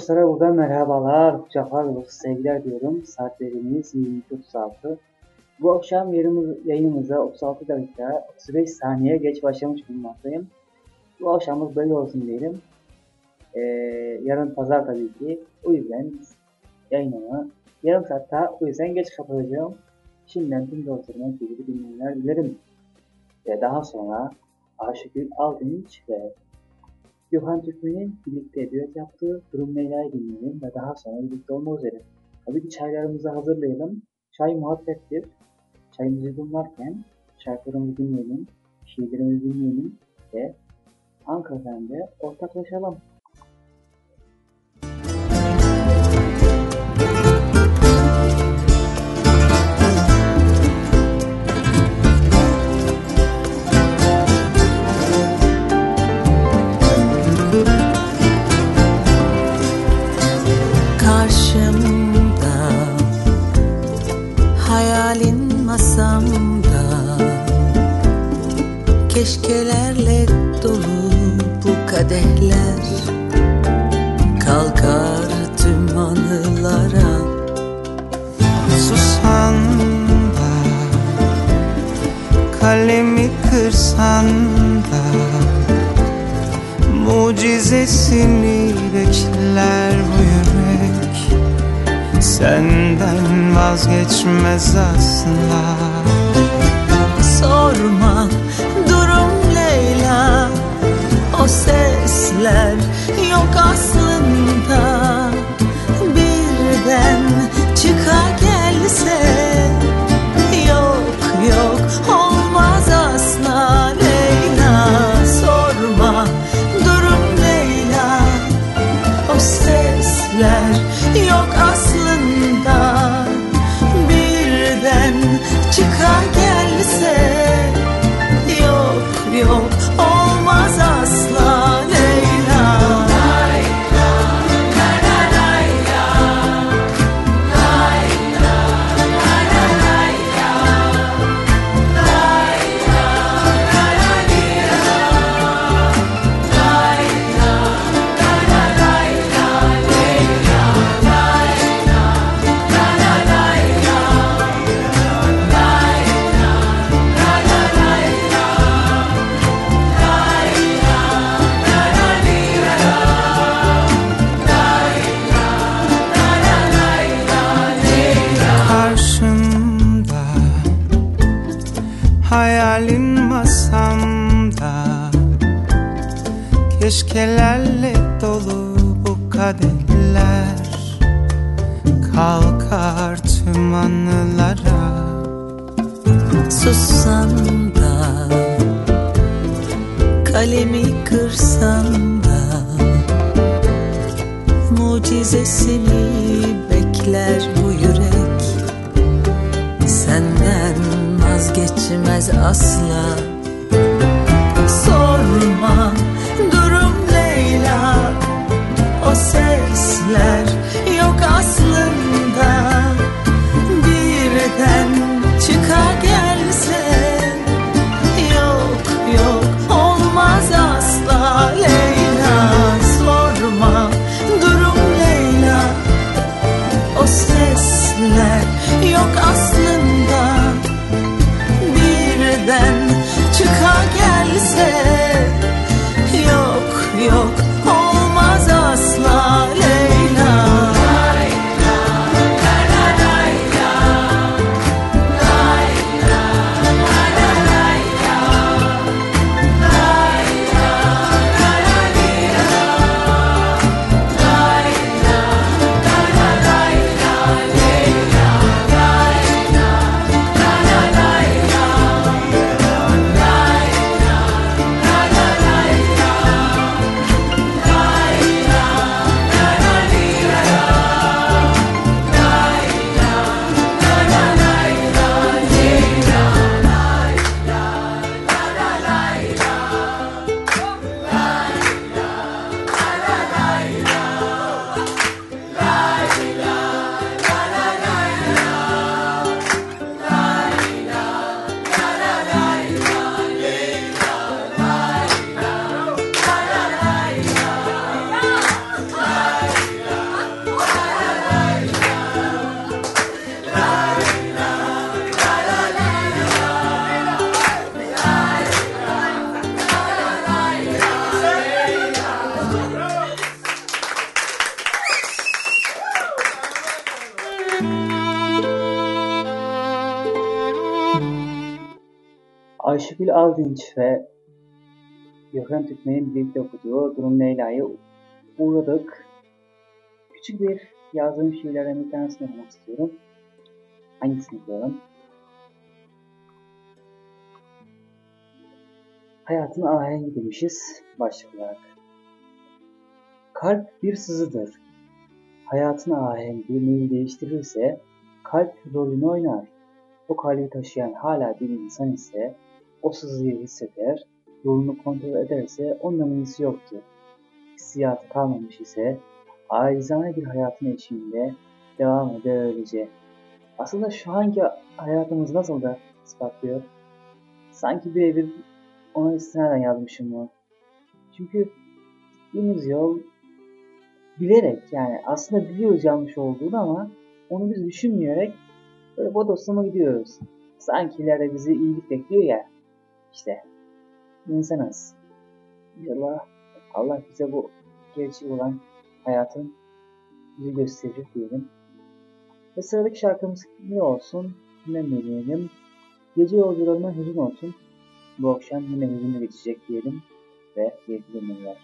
dostlara buradan merhabalar, kucaklar dolusu sevgiler diyorum. Saatlerimiz 22.36. Bu akşam yayınımıza 36 dakika 35 saniye geç başlamış bulunmaktayım. Bu akşamımız böyle olsun diyelim. Ee, yarın pazar tabii ki. O yüzden yayınımı yarım saat daha o yüzden geç kapatacağım. Şimdiden tüm dostlarıma sevgili dinleyenler dilerim. Ve daha sonra Aşıkül Aldınç ve Gökhan Türkmen'in birlikte düet yaptığı Durum Leyla'yı dinleyelim ve daha sonra birlikte olmak üzere. Tabii ki çaylarımızı hazırlayalım. Çay muhabbettir. Çayımızı yudumlarken şarkılarımızı dinleyelim, şiirlerimizi dinleyelim ve Ankara'dan da ortaklaşalım. Keşkelerle dolu bu kadehler. Kalkar tüm anılara. Susan da Kalemi kırsan da Mucizesini bekler bu yürek. Senden vazgeçmez asla. Sorma sesler yok aslında. Birden çıka gelse Yok yok olmaz asla. Leyla Sorma durum Leyla. O sesler yok gelse Ayşegül Aldinç ve Gökhan Türkmen'in birlikte okuduğu Durum Leyla'yı uğradık. Küçük bir yazdığım şiirlerden bir tanesini okumak istiyorum. Hangisini koyalım? Hayatın ahengi demişiz başlık olarak. Kalp bir sızıdır. Hayatın ahengi neyi değiştirirse kalp rolünü oynar. O kalbi taşıyan hala bir insan ise o sızıyı hisseder, yolunu kontrol ederse ondan iyisi yoktur. Hissiyatı kalmamış ise aizane bir hayatın eşiğinde devam eder öylece. Aslında şu anki hayatımız nasıl da ispatlıyor? Sanki birebir ona istinaden yazmışım bunu. Çünkü gittiğimiz yol bilerek yani aslında biliyoruz yanlış olduğunu ama onu biz düşünmeyerek böyle bodoslama gidiyoruz. Sanki ileride bizi iyilik bekliyor ya. İşte insanız. Allah, Allah bize bu gerçek olan hayatın bizi gösterir diyelim. Ve sıradaki şarkımız ne olsun? Ne dinleyelim? Gece yolcularına hüzün olsun. Bu akşam yine hüzünlü geçecek diyelim ve iyi dinlemeler.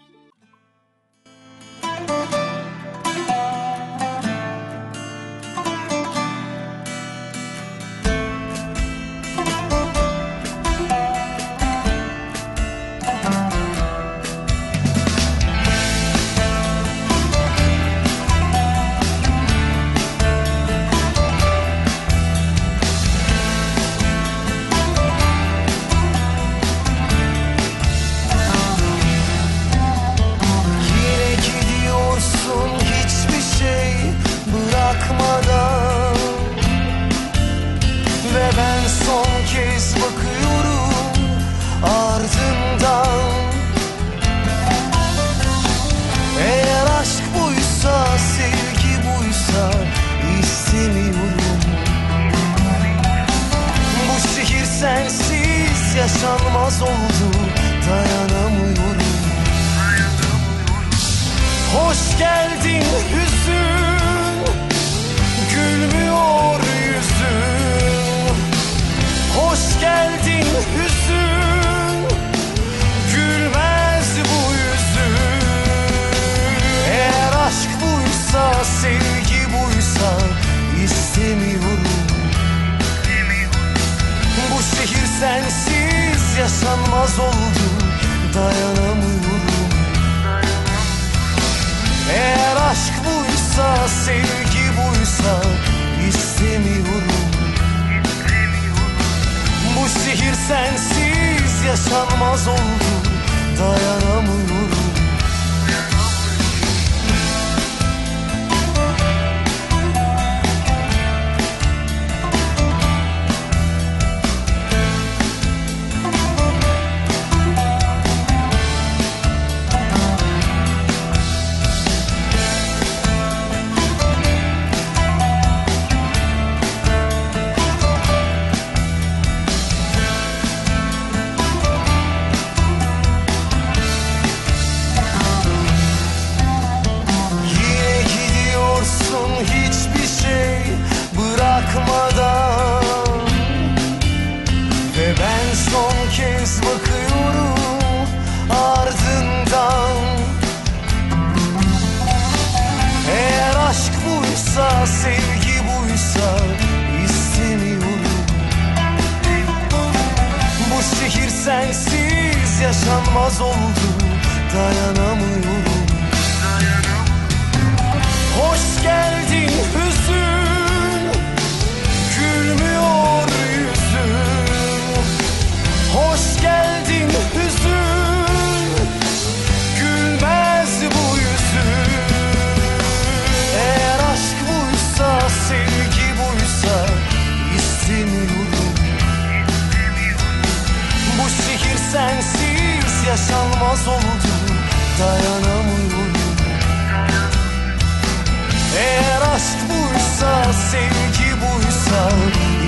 Sevgi buysa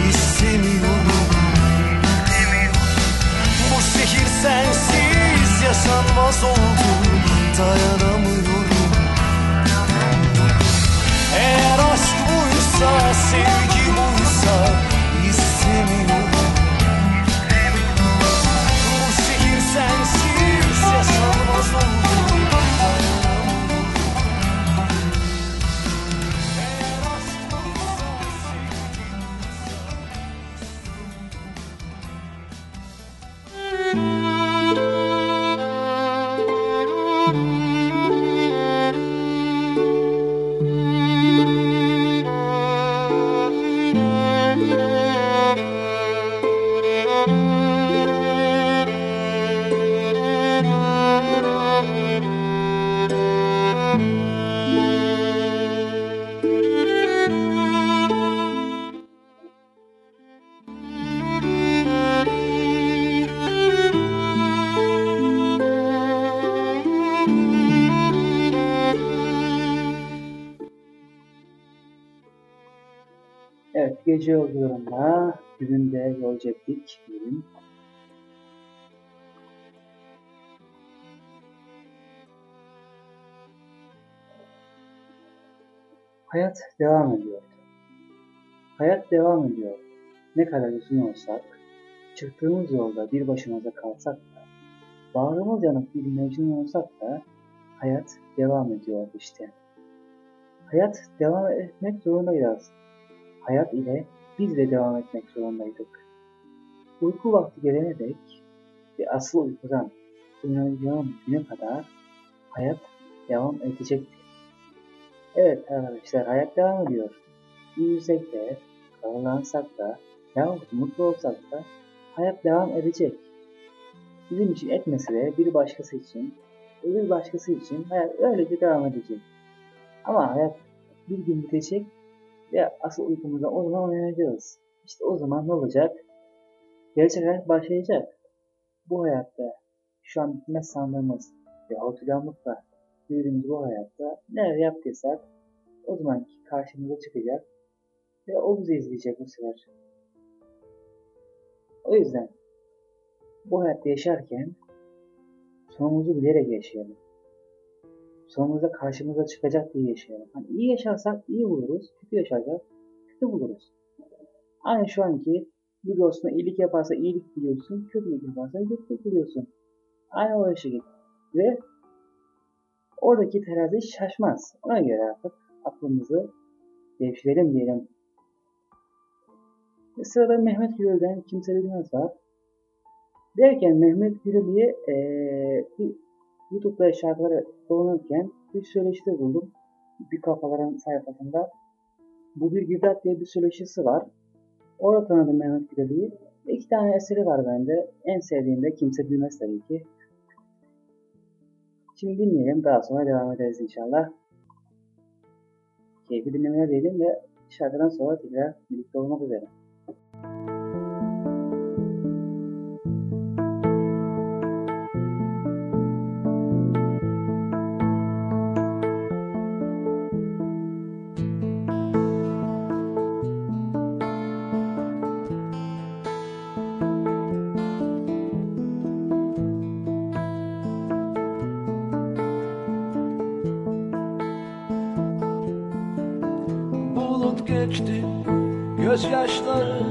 istemiyorum. Bu şehir sensiz yaşanmaz oldu. Dayanamıyorum. Eğer aşk buysa, sevgi gece yolcularında gününde yolcu ettik bugün. Hayat devam ediyor. Hayat devam ediyor. Ne kadar uzun olsak, çıktığımız yolda bir başımıza kalsak da, bağrımız yanıp bir mecnun olsak da, hayat devam ediyor işte. Hayat devam etmek zorundayız hayat ile biz de devam etmek zorundaydık. Uyku vakti gelene dek ve asıl uykudan uyanacağım güne kadar hayat devam edecekti. Evet arkadaşlar hayat devam ediyor. Yüzsek de, karalansak da, yahut mutlu olsak da hayat devam edecek. Bizim için etmese de bir başkası için, öbür başkası için hayat öylece devam edecek. Ama hayat bir gün bitecek ve asıl uykumuzda o zaman uyanacağız. İşte o zaman ne olacak? Gerçek hayat başlayacak. Bu hayatta şu an bitmez sandığımız ve uyanıkla büyüdüğümüz bu hayatta neler yaptıysak o zaman karşımıza çıkacak ve o bizi izleyecek bu sefer. O yüzden bu hayatta yaşarken sonumuzu bilerek yaşayalım sonumuzda karşımıza çıkacak diye yaşayalım. Hani iyi yaşarsak iyi buluruz, kötü yaşarsak kötü buluruz. Aynı şu anki bir dostuna iyilik yaparsa iyilik buluyorsun, kötülük yaparsa kötülük buluyorsun. Aynı o yaşa. Ve oradaki terazi şaşmaz. Ona göre artık aklımızı devşirelim diyelim. Ve sırada Mehmet Gürel'den Kimse Bilmez var. Derken Mehmet Gürel'e ee, YouTube'da şarkıları dolanırken bir söyleşide buldum. Bir kafaların sayfasında. Bu bir Gübrat diye bir söyleşisi var. Orada tanıdım Mehmet Güdeli'yi. İki tane eseri var bende. En sevdiğim de Kimse Bilmez tabii ki. Şimdi dinleyelim. Daha sonra devam ederiz inşallah. Keyifli dinlemeler diyelim ve şarkıdan sonra tekrar birlikte olmak üzere. Gözyaşları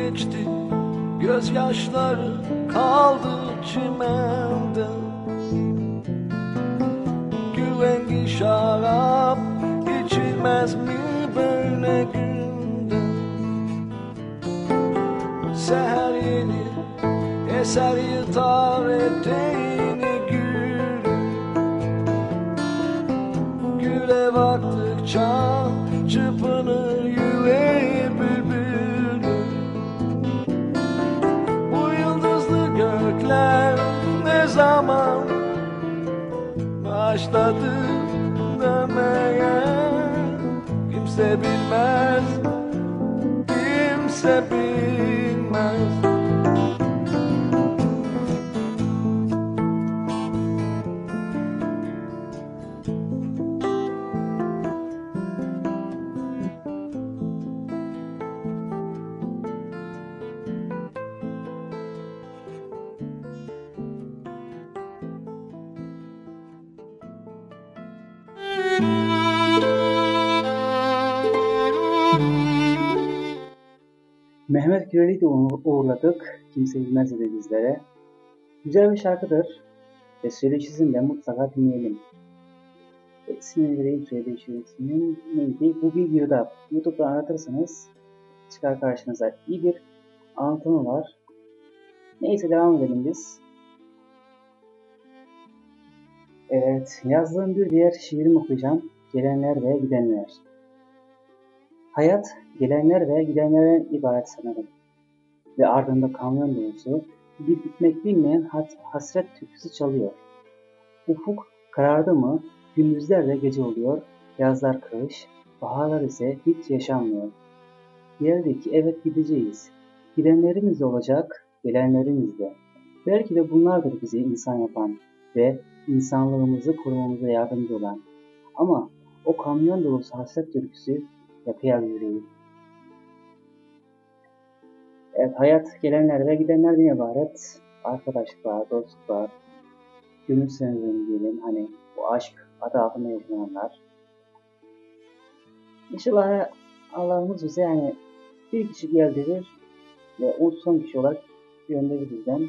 geçti. Gözyaşları kaldı çimende. Güvengi şarap içilmez mi böyle günde? Seher yeni eser yırtar eteğini gül Güle baktıkça çırpınır yüreği başladı demeye. Kimse bilmez, Mehmet Gürel'i de uğur- uğurladık. Kimse bilmez dedi bizlere. Güzel bir şarkıdır. Ve söyleşisini de mutlaka dinleyelim. İsmini vereyim söyleşisinin neydi? Bu girdap. Youtube'da aratırsanız çıkar karşınıza. İyi bir anlatımı var. Neyse devam edelim biz. Evet, yazdığım bir diğer şiirimi okuyacağım. Gelenler ve gidenler. Hayat gelenler ve gidenlerden ibaret sanırım. Ve ardında kamyon dolusu bir bitmek bilmeyen has- hasret türküsü çalıyor. Ufuk karardı mı gündüzler de gece oluyor, yazlar kış, baharlar ise hiç yaşanmıyor. Geldik ki evet gideceğiz. Gidenlerimiz de olacak, gelenlerimiz de. Belki de bunlardır bizi insan yapan ve insanlığımızı korumamıza yardımcı olan. Ama o kamyon dolusu hasret türküsü yakıyor yüreği. Evet, hayat gelenler ve gidenlerden ibaret. Arkadaşlıklar, dostluklar, gönül sevgileri diyelim. Hani bu aşk adı altında yaşananlar. İnşallah Allah'ımız bize yani bir kişi geldirir ve o son kişi olarak gönderir bizden.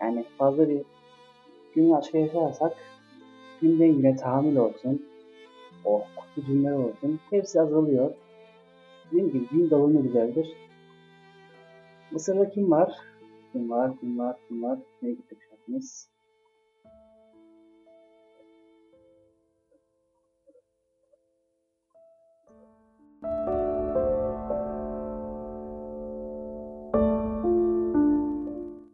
Yani fazla bir günü aşk yaşarsak günden güne tahammül olsun, o kutlu cümleler olsun. Hepsi azalıyor. Dediğim gibi gün dolu ne güzeldir. Mısır'da kim var? Kim var? Kim var? Kim var? Nereye gittik şarkımız?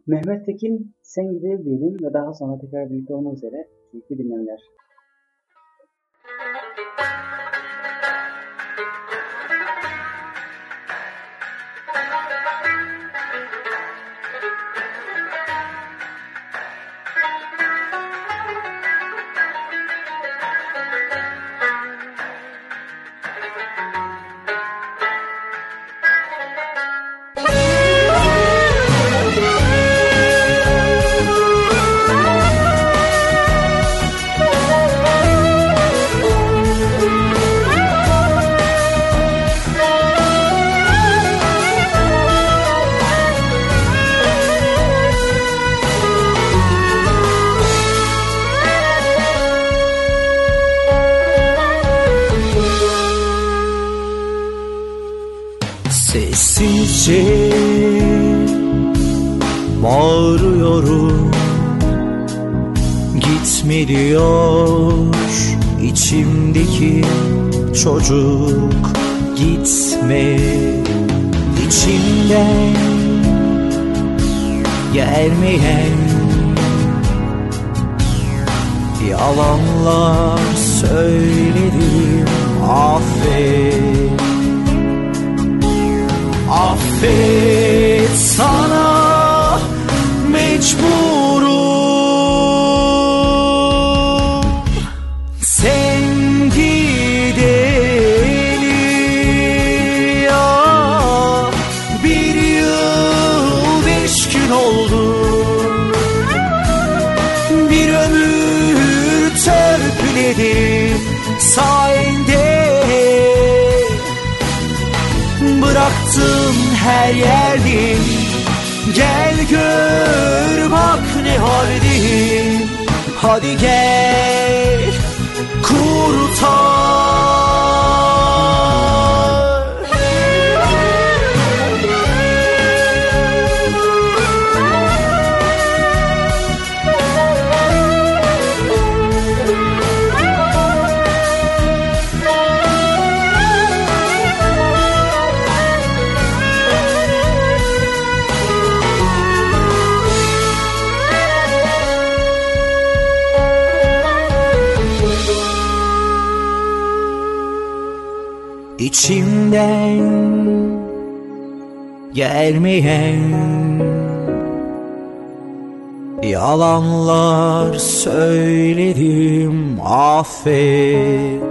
Mehmet Tekin Sen Gidelim diyelim ve daha sonra tekrar birlikte olmak üzere keyifli dinlemeler. İçimden gelmeyen Yalanlar söyledim affet.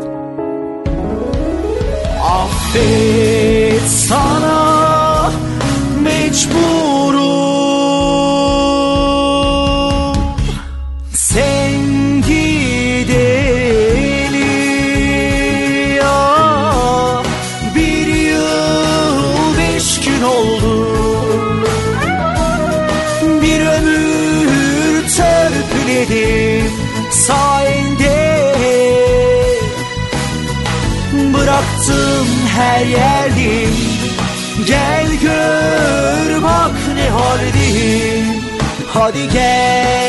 Affet sana mecburum 어디 계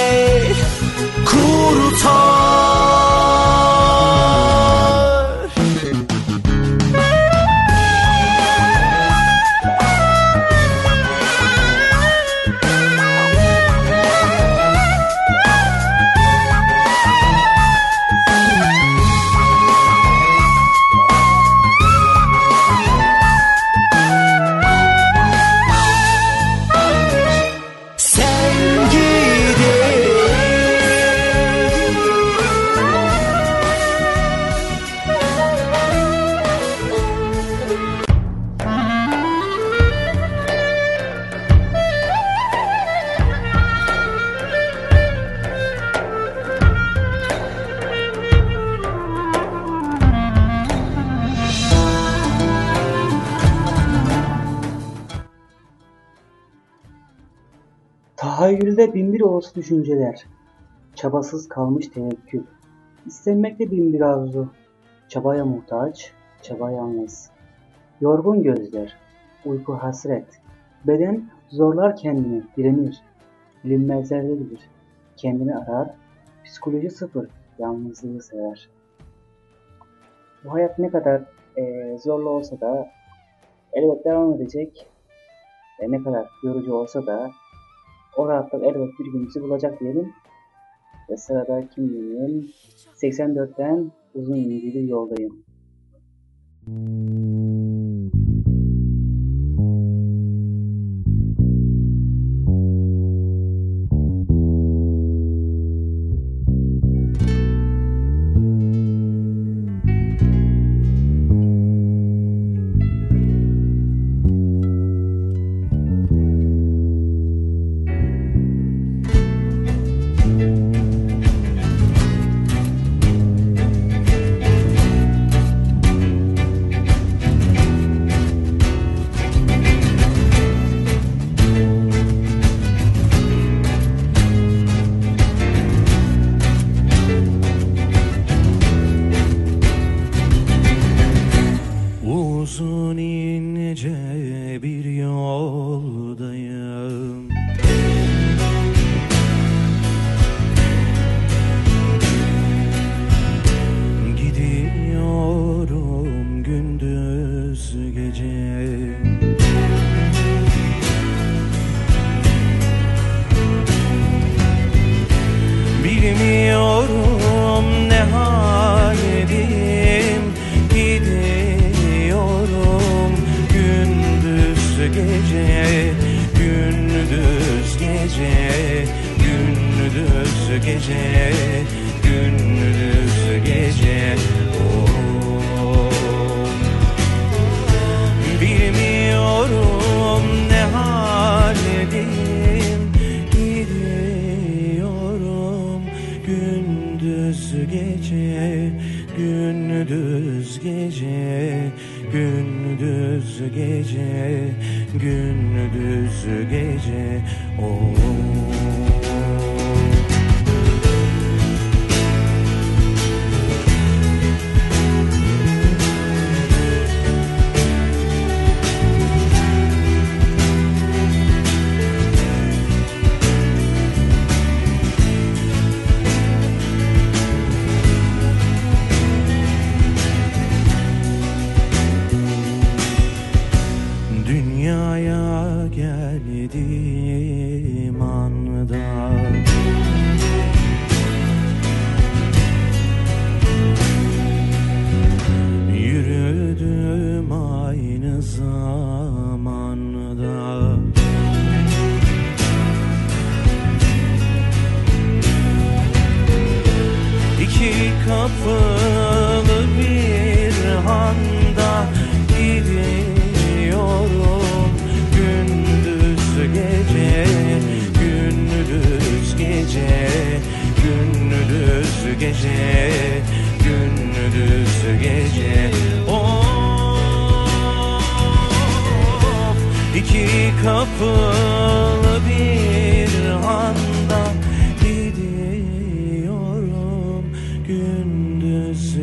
Binbir olası düşünceler. Çabasız kalmış tevekkül. İstenmekte binbir arzu. Çabaya muhtaç, çaba yalnız. Yorgun gözler, uyku hasret. Beden zorlar kendini, direnir. Bilinmezlerde bilir. Kendini arar, psikoloji sıfır, yalnızlığı sever. Bu hayat ne kadar eee, zorlu olsa da elbet devam edecek. Ve ne kadar yorucu olsa da o rahatlık elbet bir gün bizi bulacak diyelim. Ve sırada kim diyeyim? 84'ten uzun incili yoldayım. Uzun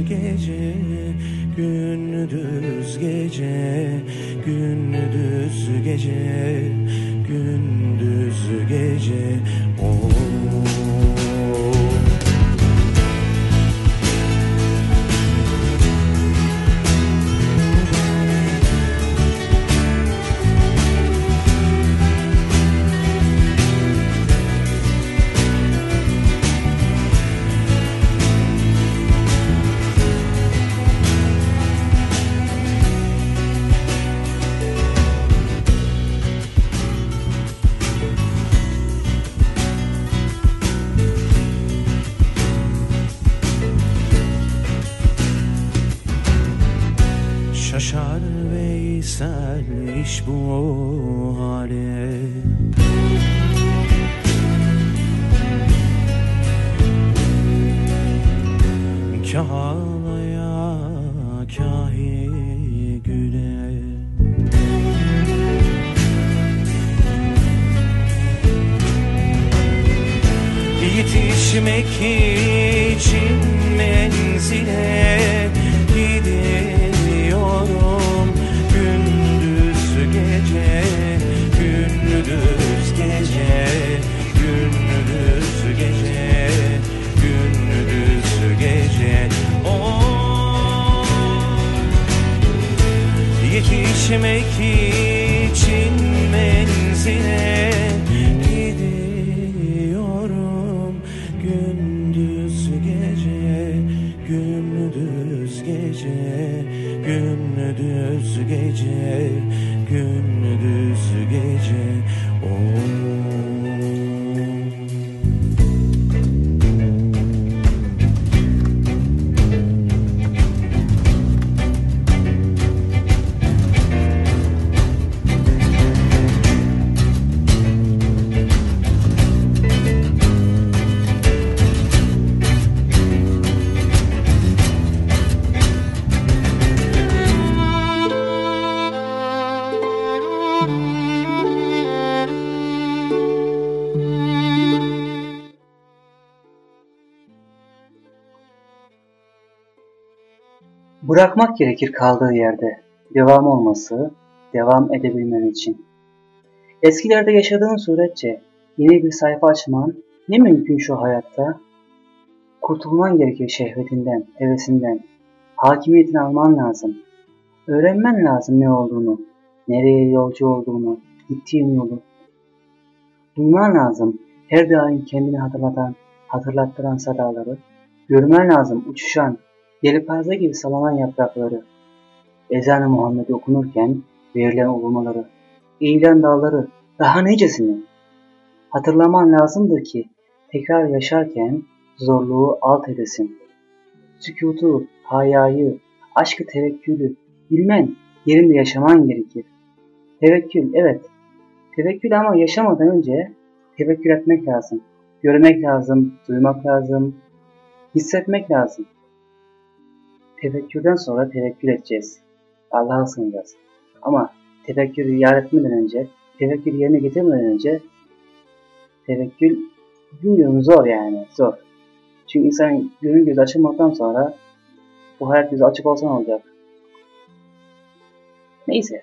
gece gündüz gece gündüz gece gündüz gece Bırakmak gerekir kaldığı yerde. Devam olması, devam edebilmen için. Eskilerde yaşadığın suretçe yeni bir sayfa açman ne mümkün şu hayatta? Kurtulman gerekir şehvetinden, hevesinden. Hakimiyetini alman lazım. Öğrenmen lazım ne olduğunu, nereye yolcu olduğunu, gittiğin yolu. Duyman lazım her daim kendini hatırlatan, hatırlattıran sadaları. Görmen lazım uçuşan, yelpaze gibi sallanan yaprakları. Ezan-ı Muhammed okunurken verilen ulumaları, eğilen dalları, daha necesini. Hatırlaman lazımdır ki tekrar yaşarken zorluğu alt edesin. Sükutu, hayayı, aşkı tevekkülü bilmen, yerinde yaşaman gerekir. Tevekkül, evet. Tevekkül ama yaşamadan önce tevekkül etmek lazım. Görmek lazım, duymak lazım, hissetmek lazım. Tevekkülden sonra tevekkül edeceğiz. Allah'a sığınacağız. Ama tefekkürü yad etmeden önce, tefekkürü yerine getirmeden önce tevekkül bilmiyorum zor yani zor. Çünkü insan gönül gözü açılmaktan sonra bu hayat gözü açık olsa ne olacak? Neyse.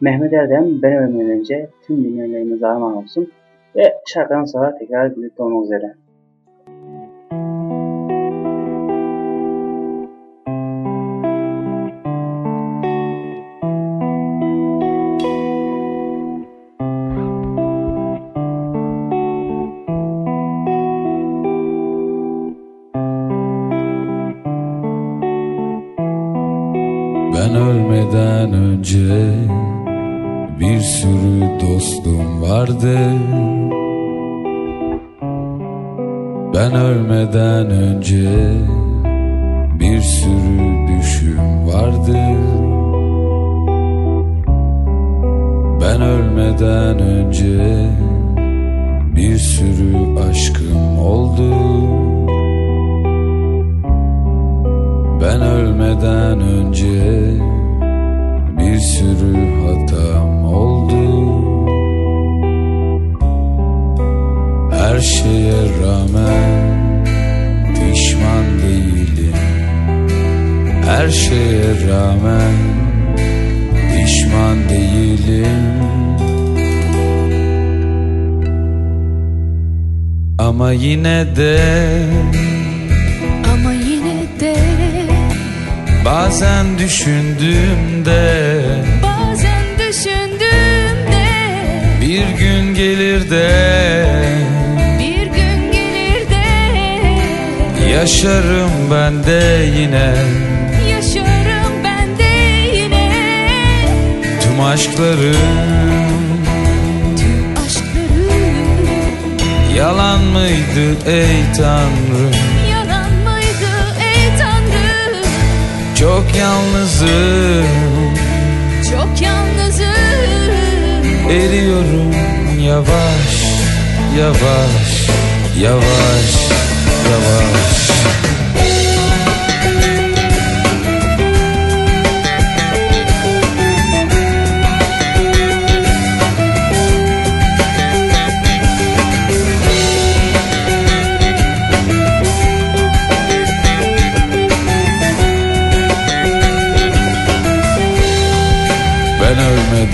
Mehmet Erdem ben ölmeden önce tüm dinleyenlerimiz armağan olsun ve şarkıdan sonra tekrar birlikte olmak üzere. Ey Tanrım yalan mıydı ey Tanrım Çok yalnızım. Çok yalnızım. Eriyorum yavaş yavaş yavaş yavaş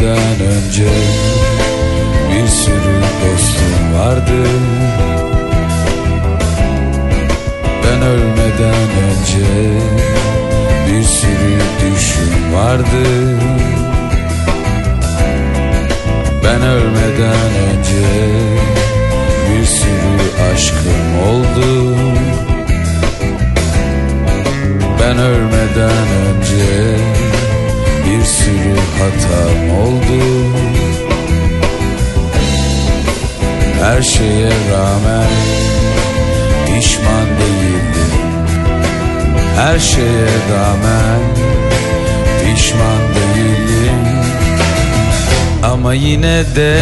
ölmeden önce bir sürü dostum vardı. Ben ölmeden önce bir sürü düşüm vardı. Ben ölmeden önce bir sürü aşkım oldu. Ben ölmeden önce bir sürü hatam oldu. Her şeye rağmen pişman değildim. Her şeye rağmen pişman değilim Ama yine de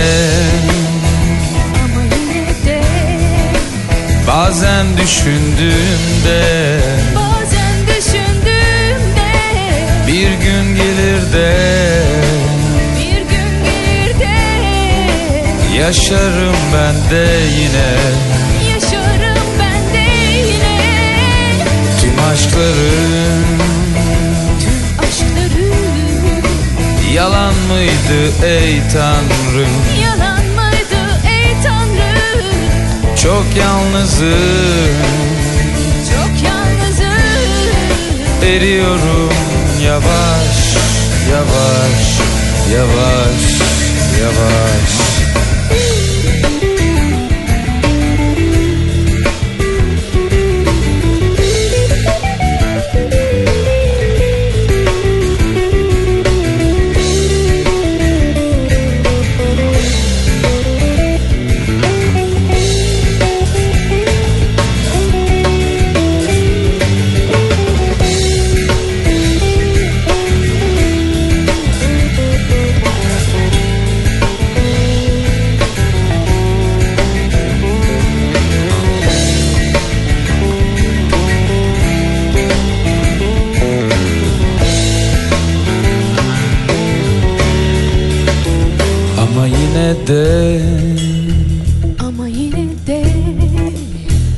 ama yine de bazen düşündüğümde Yaşarım ben de yine. Yaşarım ben de yine. Tüm aşklarım tüm aşklarım Yalan mıydı ey Tanrım? Yalan mıydı ey Tanrım? Çok yalnızım. Çok yalnızım. Eriyorum yavaş yavaş yavaş yavaş Ama yine de Ama yine de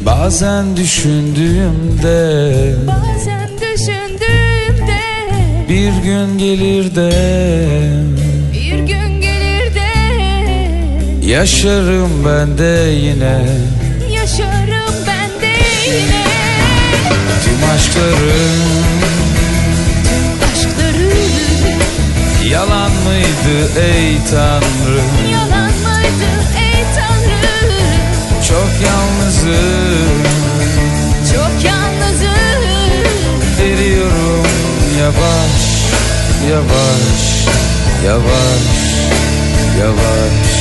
Bazen düşündüğümde Bazen düşündüğümde Bir gün gelir de Bir gün gelir de Yaşarım ben de yine. Yaşarım ben de yine. Tüm aşklarım Yalan mıydı ey Tanrım yalan mıydı ey Tanrım Çok yalnızım. Çok yalnızım. Eriyorum Yavaş Yavaş Yavaş Yavaş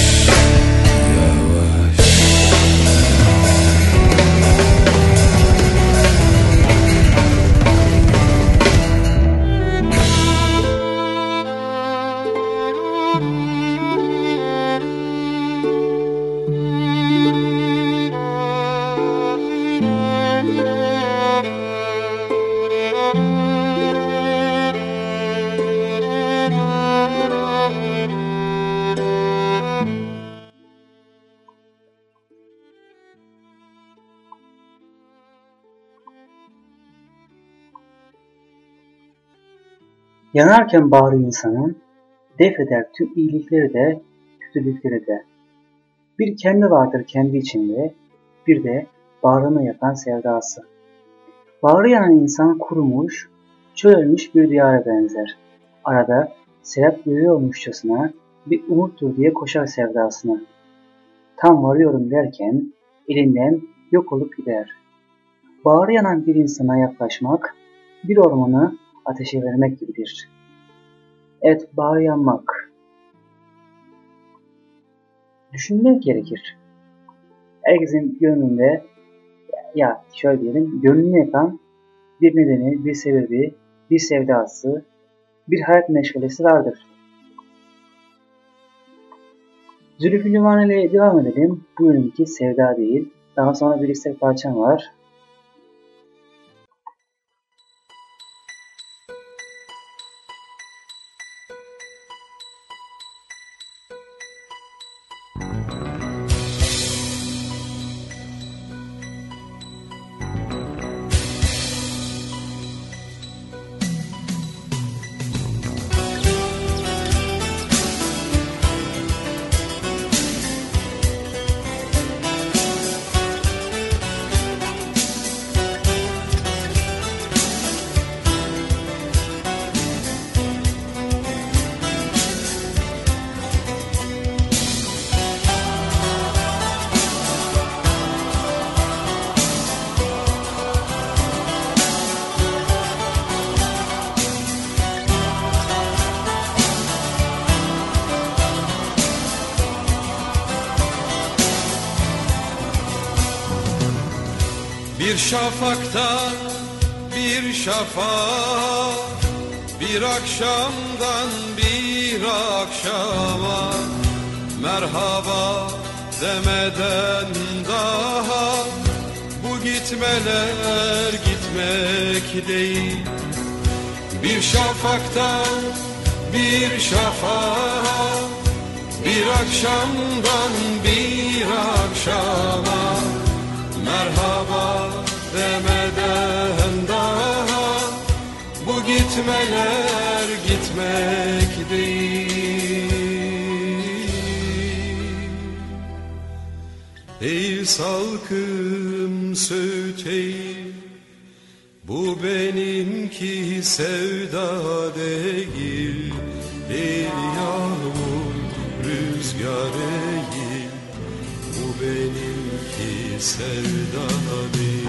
Yanarken bağrı insanın, def eder tüm iyilikleri de, kötülükleri de. Bir kendi vardır kendi içinde, bir de bağrını yakan sevdası. Bağrı yanan insan kurumuş, çöl ölmüş bir diyara benzer. Arada serap görüyormuşçasına bir umuttur diye koşar sevdasına. Tam varıyorum derken elinden yok olup gider. Bağrı yanan bir insana yaklaşmak, bir ormanı ateşe vermek gibidir. Evet, bağrı yanmak. Düşünmek gerekir. Herkesin gönlünde, ya şöyle diyelim, gönlünü yakan bir nedeni, bir sebebi, bir sevdası, bir hayat meşgalesi vardır. Zülfü Livaneli ile devam edelim. Bu bölümki sevda değil. Daha sonra bir istek parçam var. Şafaktan bir şafağa Bir akşamdan bir akşama. Merhaba demeden daha Bu gitmeler gitmek değil. Bir şafaktan bir şafağa Bir akşamdan bir akşama. Merhaba demeden daha Bu gitmeler gitmek değil. Ey salkım söğüt Bu benimki sevda değil. Ey yağmur rüzgar değil Bu benimki sevda değil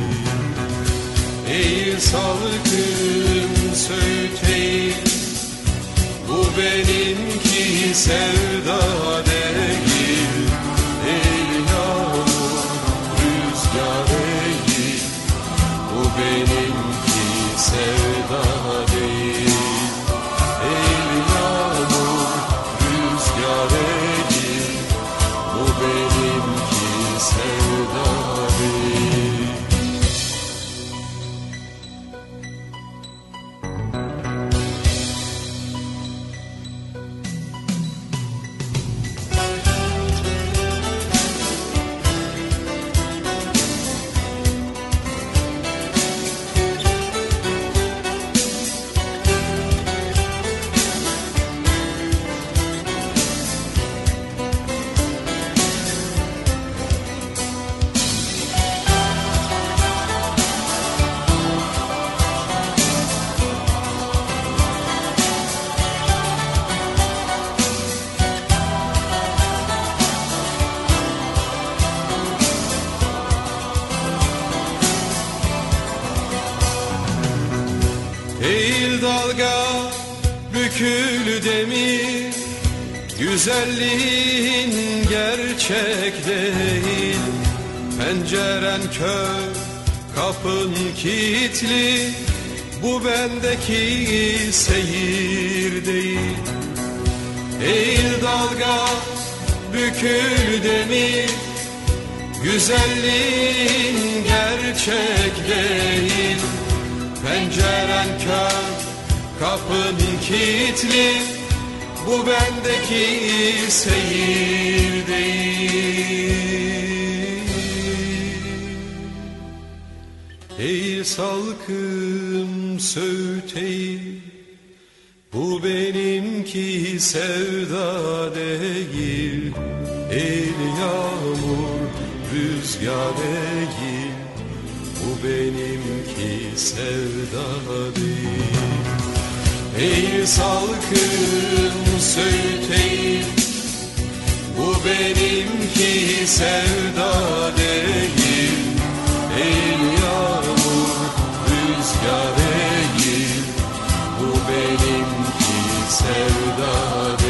Ey salkım söğüt Bu benimki sevda değil bükül demir Güzelliğin gerçek değil. Penceren kör, kapın kilitli Bu bendeki seyir değil. Eğil dalga, bükül demir Güzelliğin gerçek değil Penceren kör, kapın kilitli. Bu bendeki seyir değil. Ey salkım söğüteyim bu benimki sevda değil. El yağmur rüzgar değil benimki sevda Ey salkım söğüteyim. Bu benimki sevda değil. El yağmur rüzgar değil Bu benimki sevda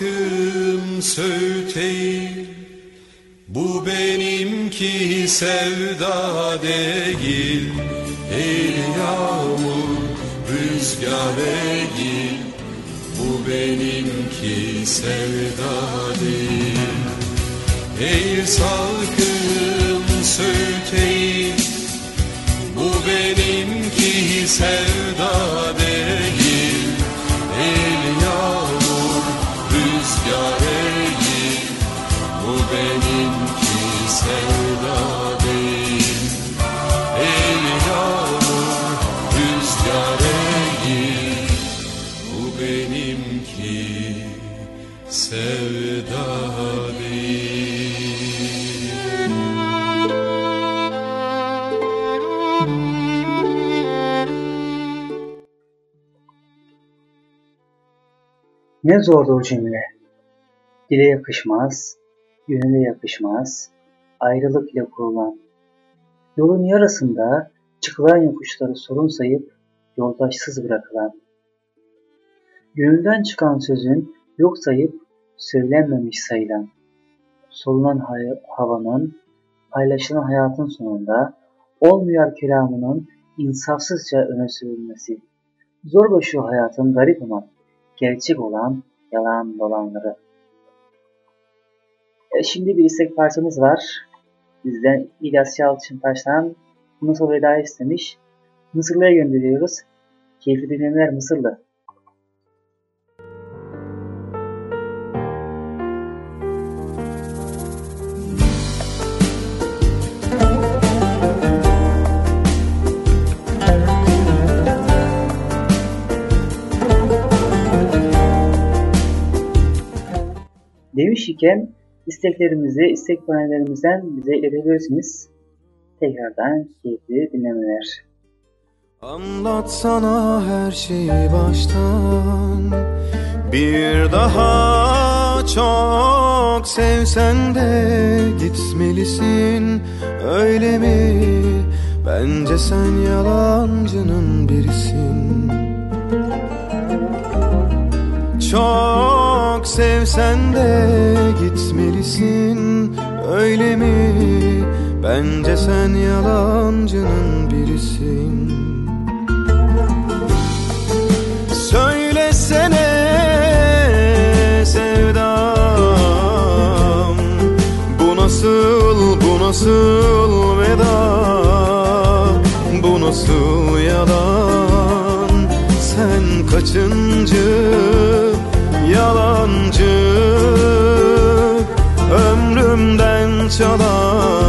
salkım söğüteyim Bu benimki sevda değil. Ey yağmur rüzgar değil Bu benimki sevda değil. Ey salkım söğüteyim Bu benimki sevda değil Ne zordur cümle. Dile yakışmaz, gönüle yakışmaz, ayrılık ile kurulan. Yolun yarısında çıkılan yokuşları sorun sayıp yoldaşsız bırakılan. Gönülden çıkan sözün yok sayıp söylenmemiş sayılan. Solunan hay- havanın, paylaşılan hayatın sonunda olmuyor kelamının insafsızca öne sürülmesi. Zor şu hayatın garip ama gerçek olan yalan dolanları. E, şimdi bir istek parçamız var. Bizden İlyas Yalçıntaş'tan Mısır veda istemiş. Mısırlı'ya gönderiyoruz. Keyifli dinlemeler Mısırlı. Demiş iken isteklerimizi istek panellerimizden bize iletebilirsiniz. Tekrardan keyifli dinlemeler. Anlatsana her şeyi baştan Bir daha çok sevsen de gitmelisin Öyle mi? Bence sen yalancının birisin Çok çok sevsen de gitmelisin öyle mi? Bence sen yalancının birisin. Söylesene sevdam Bu nasıl, bu nasıl veda? Bu nasıl yalan? Sen kaçıncı yalancı Ömrümden çalan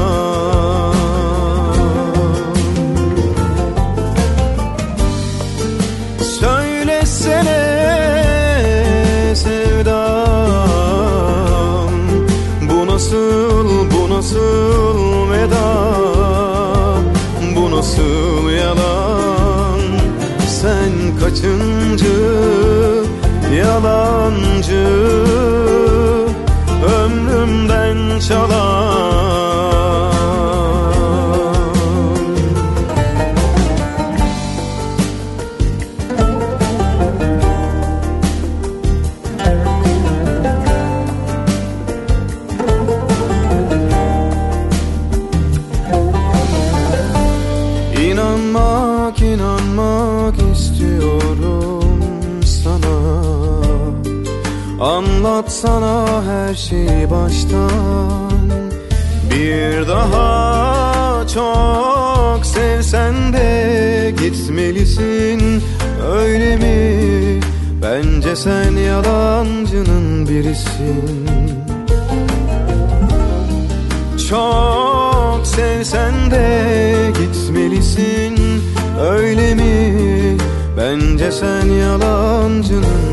de sen yalancının birisin Çok sevsen de gitmelisin öyle mi? Bence sen yalancının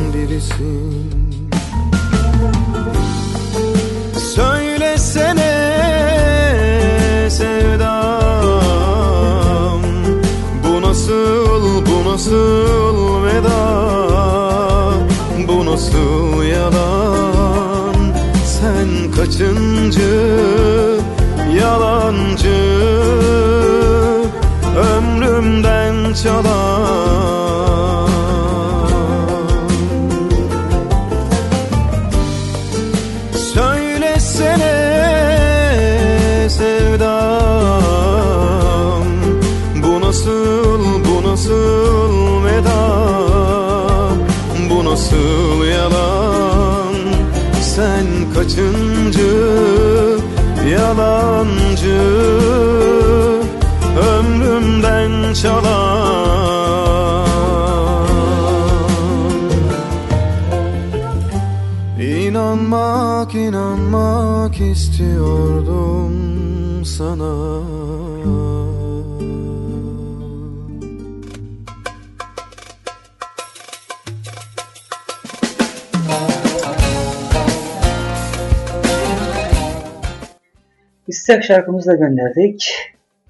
Sıcak şarkımızı da gönderdik.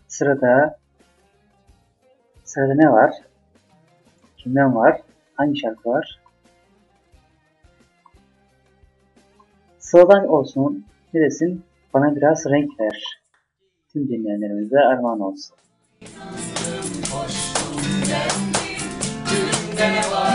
Sırada sırada ne var? Kimden var? Hangi şarkı var? Sıradan olsun. Ne desin? Bana biraz renk ver. Tüm dinleyenlerimize armağan olsun. Hoştum, geldim, düğünde var?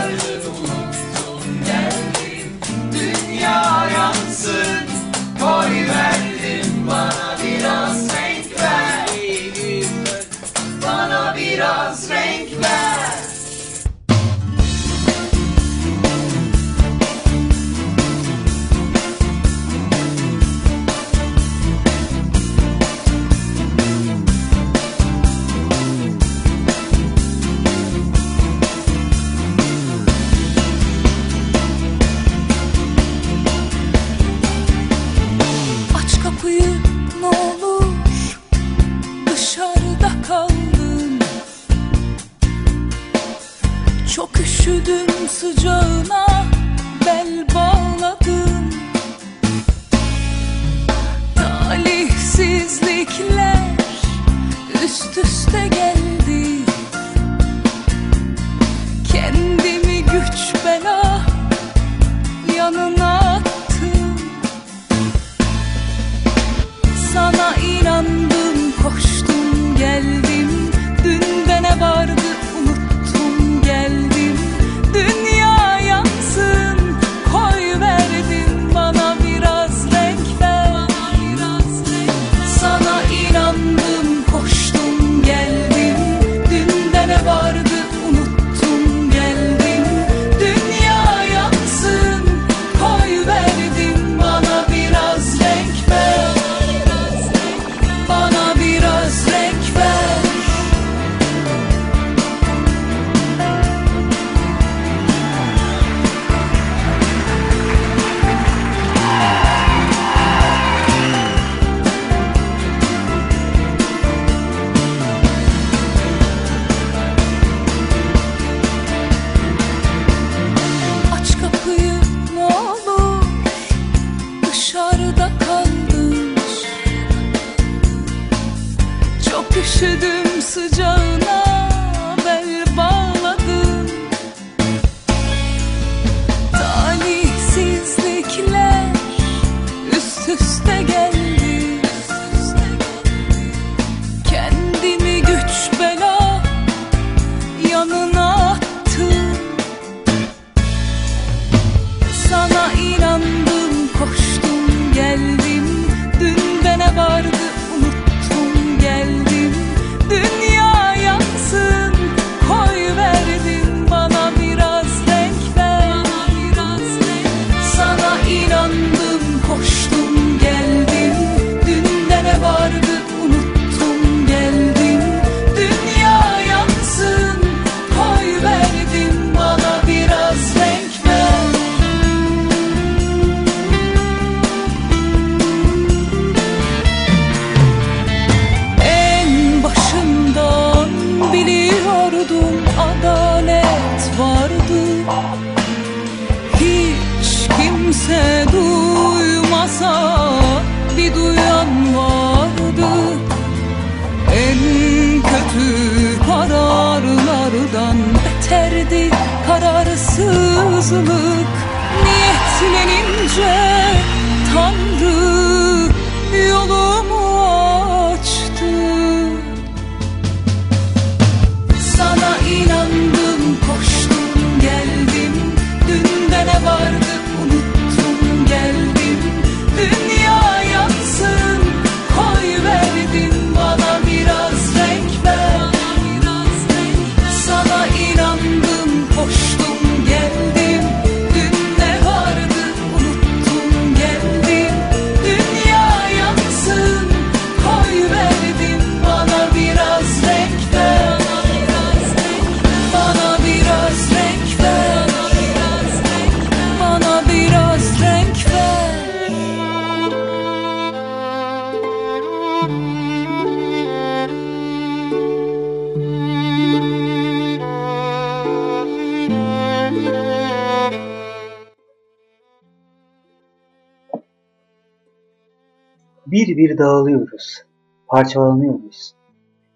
bir bir dağılıyoruz, parçalanıyoruz.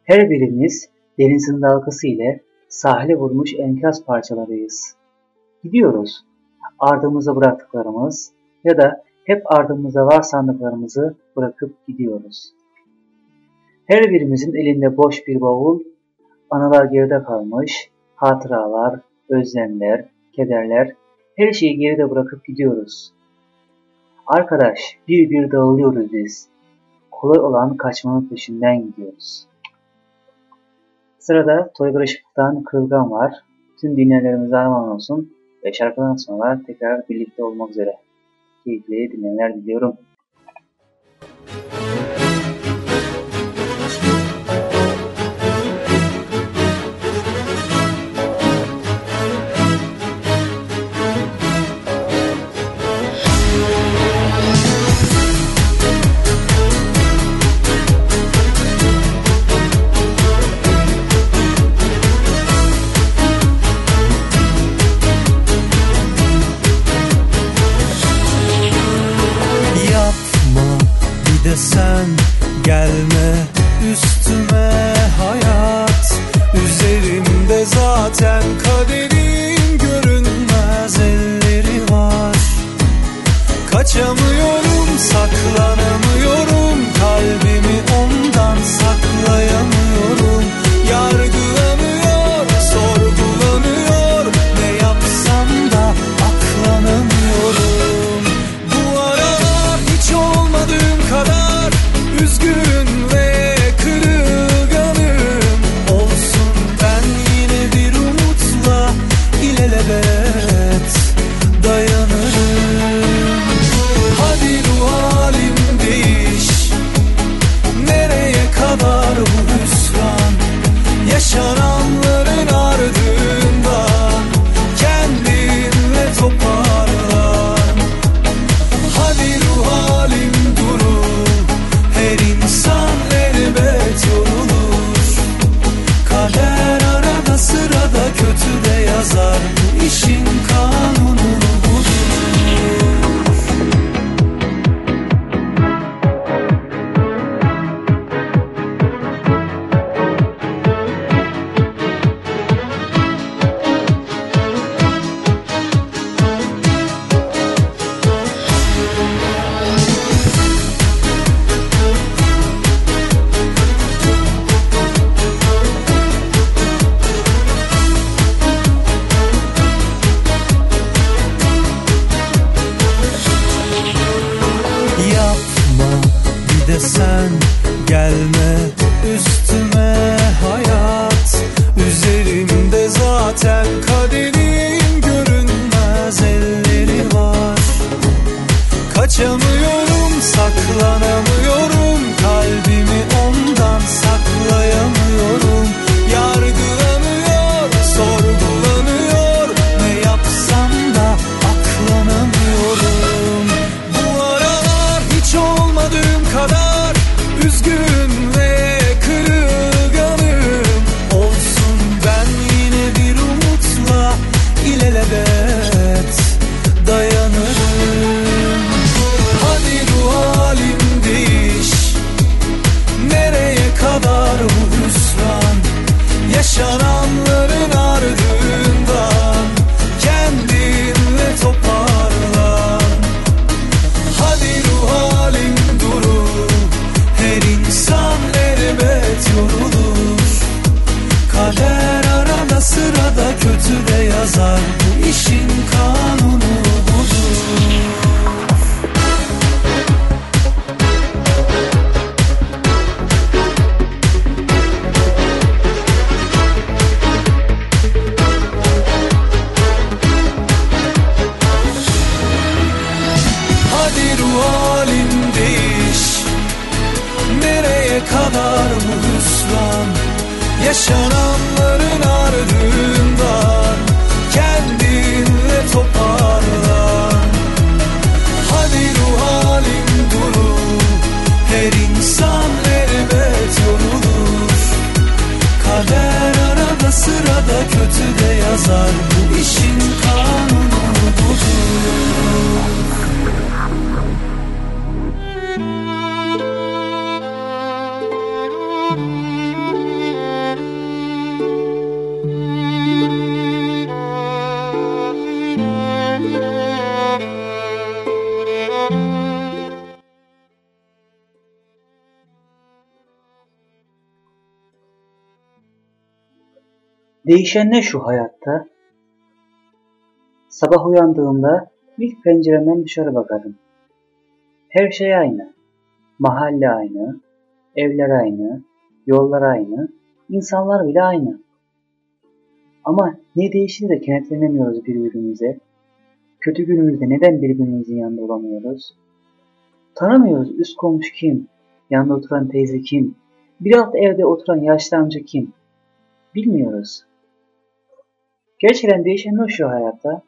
Her birimiz denizin dalgası ile sahile vurmuş enkaz parçalarıyız. Gidiyoruz. Ardımıza bıraktıklarımız ya da hep ardımıza var sandıklarımızı bırakıp gidiyoruz. Her birimizin elinde boş bir bavul, anılar geride kalmış, hatıralar, özlemler, kederler, her şeyi geride bırakıp gidiyoruz. Arkadaş, bir bir dağılıyoruz biz kolay olan kaçmanın peşinden gidiyoruz. Sırada Toygar Işık'tan Kırılgan var. Tüm dinleyenlerimize armağan olsun ve şarkıdan sonra tekrar birlikte olmak üzere. Keyifli dinlemeler diliyorum. Müzik Değişen ne şu hayatta? Sabah uyandığımda ilk penceremden dışarı bakarım. Her şey aynı. Mahalle aynı, evler aynı, yollar aynı, insanlar bile aynı. Ama ne değişti de kenetlenemiyoruz birbirimize? Kötü günümüzde neden birbirimizin yanında olamıyoruz? Tanımıyoruz üst komşu kim? Yanında oturan teyze kim? Bir alt evde oturan yaşlı amca kim? Bilmiyoruz. Gerçekten değişen ne şu hayatta?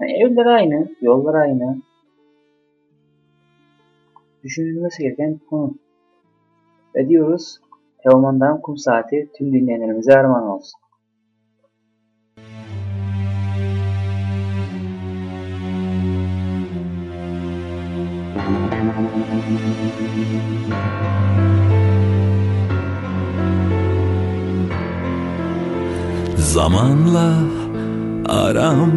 Yani evler aynı, yollar aynı. Düşünülmesi gereken konu. Ve diyoruz, Teoman'dan kum saati tüm dinleyenlerimize armağan olsun. Zamanla aram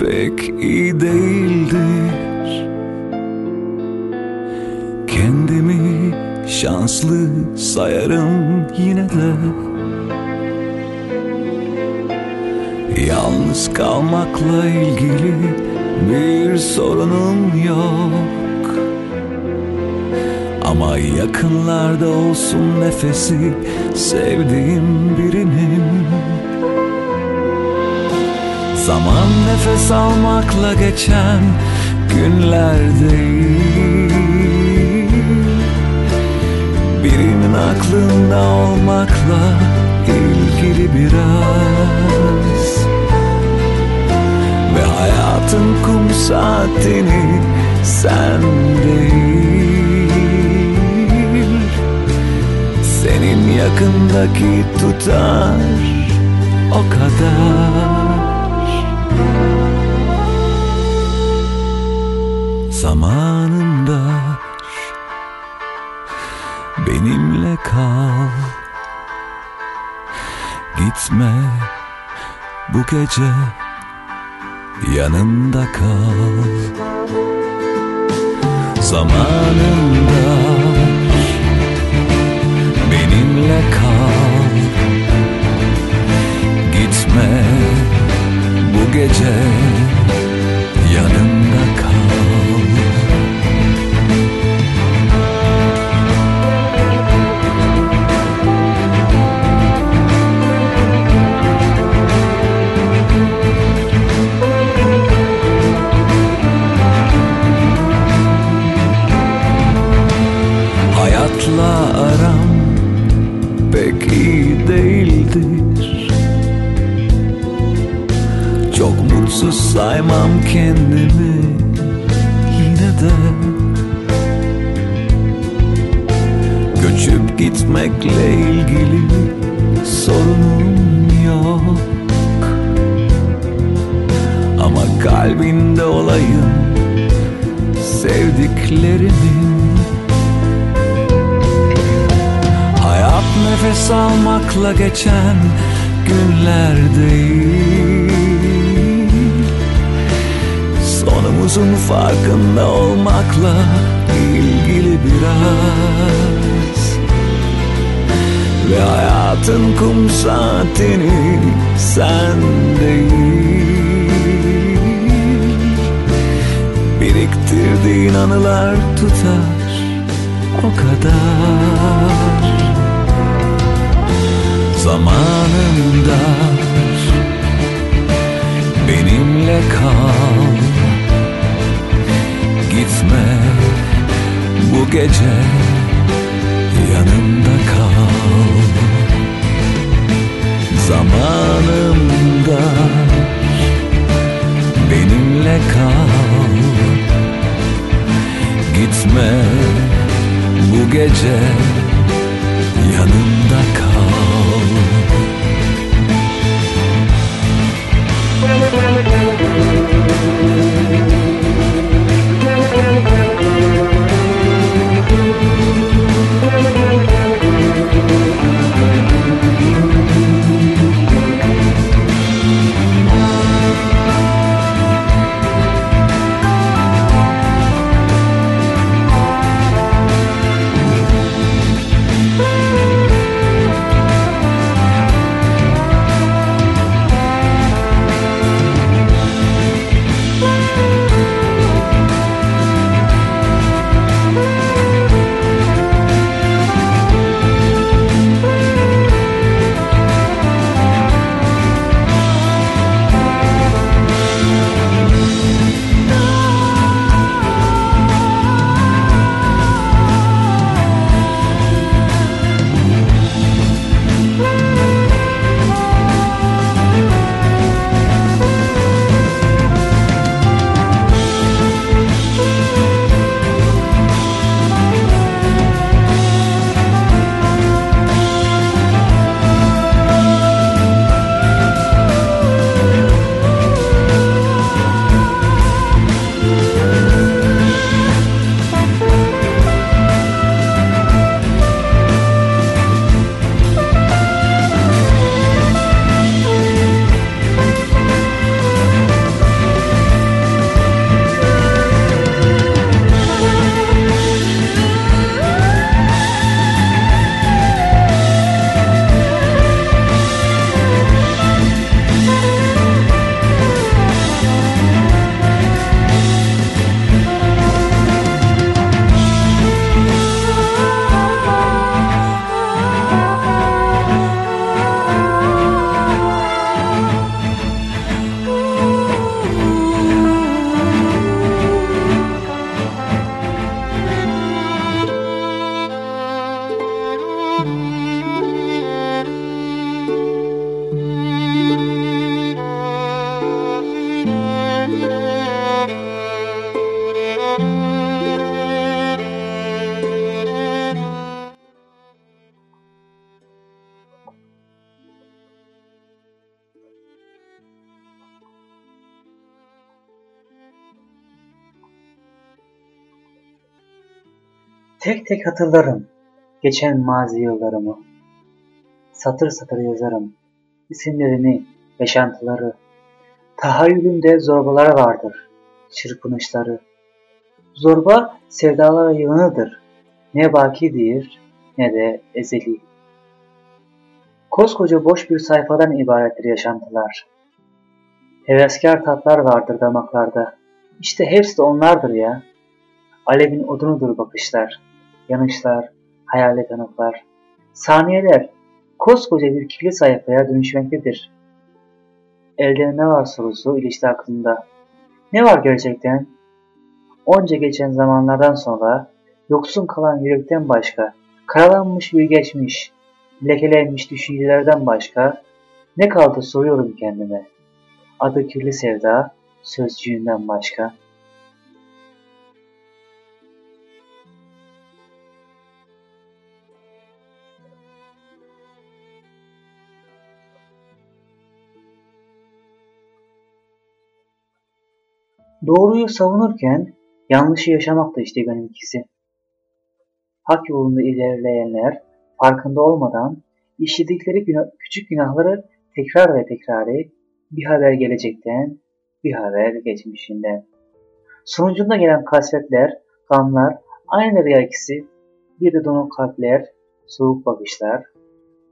pek iyi değildir. Kendimi şanslı sayarım yine de. Yalnız kalmakla ilgili bir sorunum yok. Ama yakınlarda olsun nefesi sevdiğim birinin Zaman nefes almakla geçen günler Birinin aklında olmakla ilgili biraz. Ve hayatın kum saatini sen değil Senin yakındaki tutar o kadar Zamanında benimle kal. Gitme bu gece yanımda kal. Zamanında benimle kal. Gitme bu gece yanımda kal değildir. Çok mutsuz saymam kendimi yine de. Göçüp gitmekle ilgili sorunum yok. Ama kalbinde olayım sevdiklerimin nefes almakla geçen günler değil Sonumuzun farkında olmakla ilgili biraz. Ve hayatın kum saatini sen değil Biriktirdiğin anılar tutar o kadar Zamanım dar Benimle kal. Gitme bu gece Yanımda kal. Zamanım dar Benimle kal. Gitme bu gece yanımda Tek tek hatırlarım geçen mazi yıllarımı. Satır satır yazarım isimlerini, yaşantıları. Tahayyülümde zorbalar vardır, çırpınışları. Zorba sevdalara yığınıdır. Ne bakidir ne de ezeli. Koskoca boş bir sayfadan ibarettir yaşantılar. Heveskar tatlar vardır damaklarda. İşte hepsi de onlardır ya. Alevin odunudur bakışlar, yanışlar, hayalet anıtlar. Saniyeler koskoca bir kirli sayfaya dönüşmektedir. Elde ne var sorusu ilişti aklımda. Ne var gerçekten? Onca geçen zamanlardan sonra yoksun kalan yürekten başka, karalanmış bir geçmiş, lekelenmiş düşüncelerden başka ne kaldı soruyorum kendime. Adı kirli sevda, sözcüğünden başka. Doğruyu savunurken yanlışı yaşamak da işte benim ikisi. Hak yolunda ilerleyenler farkında olmadan işledikleri günah- küçük günahları tekrar ve tekrarı bir haber gelecekten, bir haber geçmişinden. Sonucunda gelen kasvetler, gamlar, aynı reaksi, bir de donuk kalpler, soğuk bakışlar,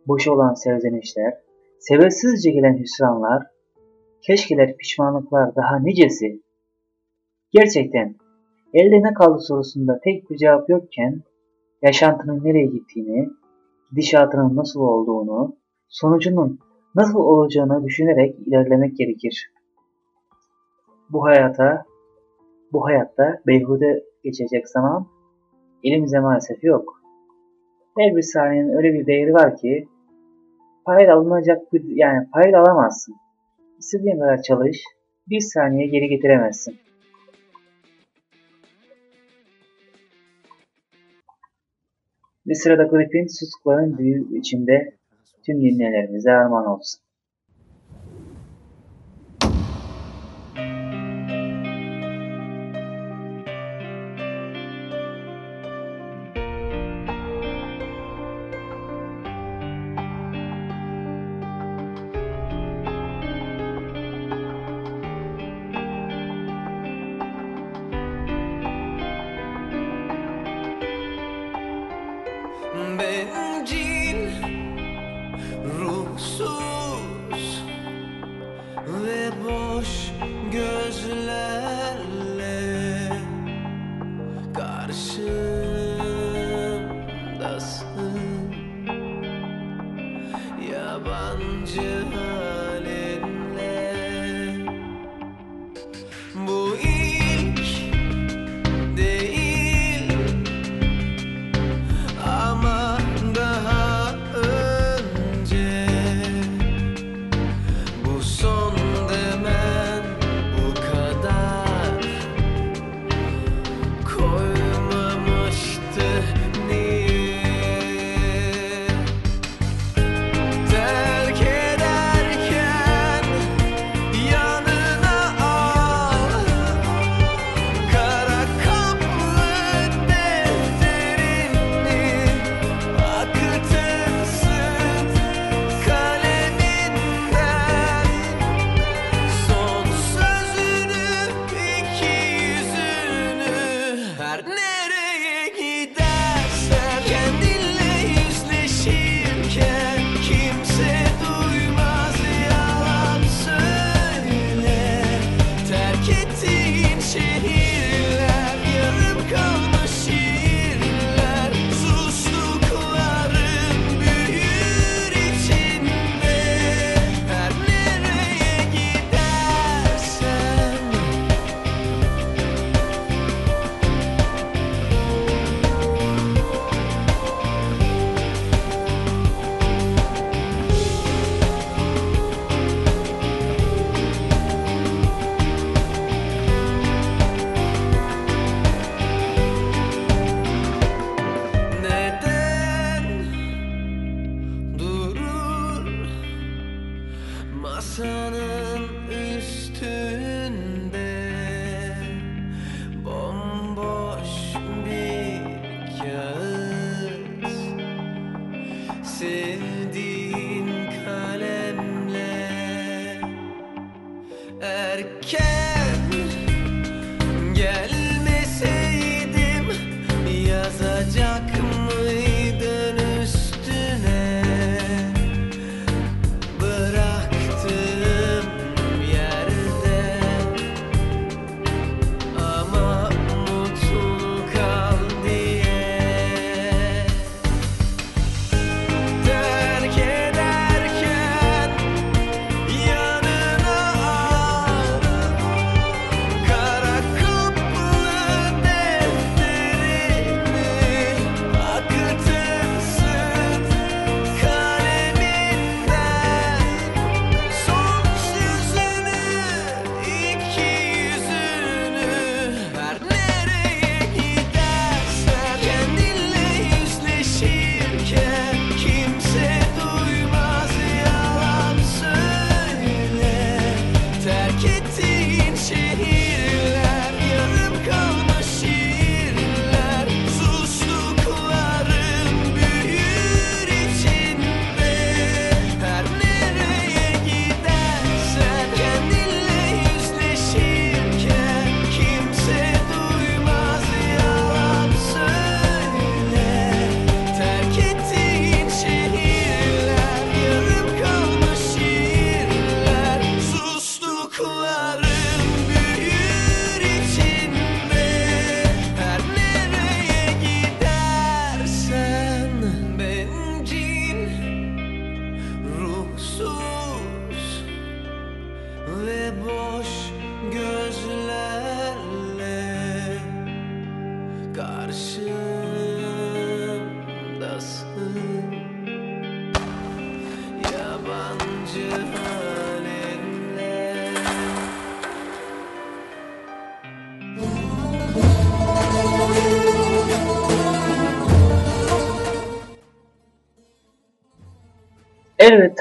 boş olan serzenişler, sebepsizce gelen hüsranlar, keşkeler, pişmanlıklar daha nicesi. Gerçekten elde ne kaldı sorusunda tek bir cevap yokken, yaşantının nereye gittiğini, gidişatının nasıl olduğunu, sonucunun nasıl olacağını düşünerek ilerlemek gerekir. Bu hayata, bu hayatta beyhude geçecek zaman elimizde maalesef yok. Her bir saniyenin öyle bir değeri var ki parayla alınacak bir, yani parayla alamazsın. İstediğin kadar çalış, bir saniye geri getiremezsin. Ve sırada Grip'in Suskuların Büyü içinde tüm dinleyenlerimize armağan olsun. Bencil, ruhsuz ve boş gözlerle karşımdasın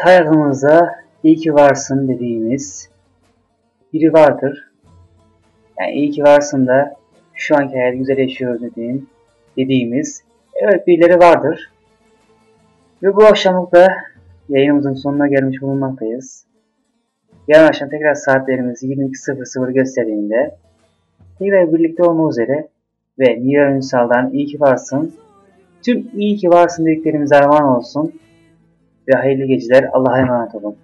hayatımızda iyi ki varsın dediğimiz biri vardır. Yani iyi ki varsın da şu anki hayat güzel yaşıyor dediğim, dediğimiz evet birileri vardır. Ve bu akşamlık da yayınımızın sonuna gelmiş bulunmaktayız. Yarın akşam tekrar saatlerimiz 22.00 gösterdiğinde tekrar birlikte olma üzere ve Nira Ünsal'dan iyi ki varsın. Tüm iyi ki varsın dediklerimiz armağan olsun. Ve hayırlı geceler. Allah'a emanet olun.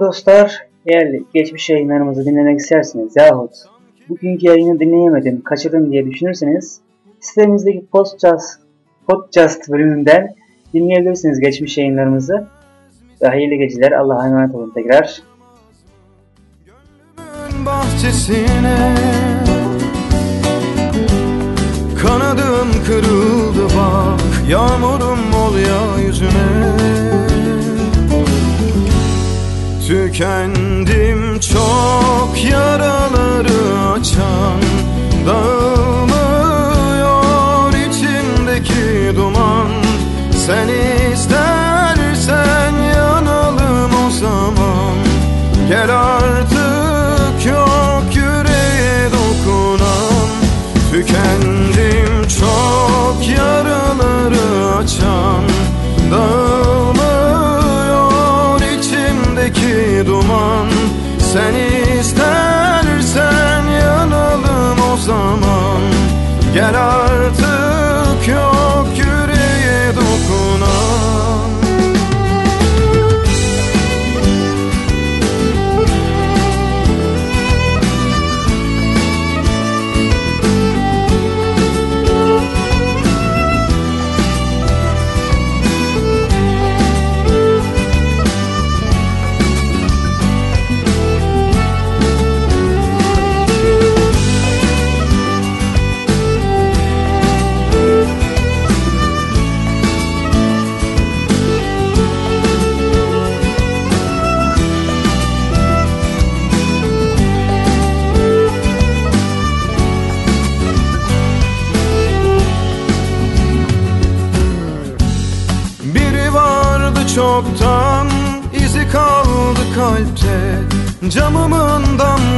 Dostlar eğer geçmiş yayınlarımızı dinlemek isterseniz yahut bugünkü yayını dinleyemedim, kaçırdım diye düşünürseniz sitemizdeki podcast, podcast bölümünden dinleyebilirsiniz geçmiş yayınlarımızı. Ve hayırlı geceler. Allah'a emanet olun tekrar. bahçesine Kanadım kırıldı bak Yağmurum ol ya yüzüme Tükendim çok yaraları açan Dağılmıyor içimdeki duman. Sen istersen yanalım o zaman. Gel artık yok yüreğe dokunan. Tükendim çok yaraları açan Dağılmıyor Sen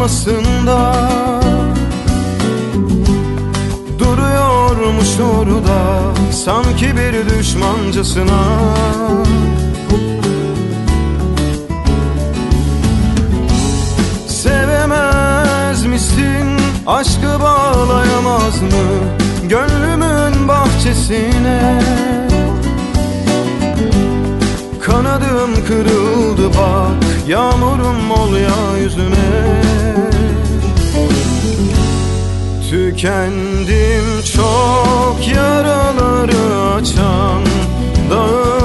damlasında Duruyormuş orada sanki bir düşmancasına. Sevemez misin? Aşkı bağlayamaz mı? Gönlümün bahçesine. Kanadım kırıldı bak Yağmurum ol ya yüzüme Tükendim çok yaraları açan Dağılmıyor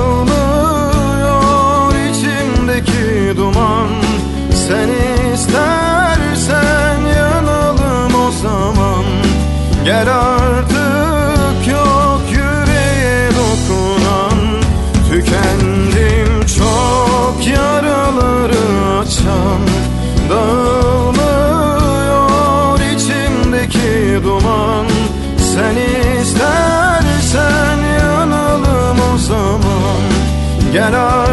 Yana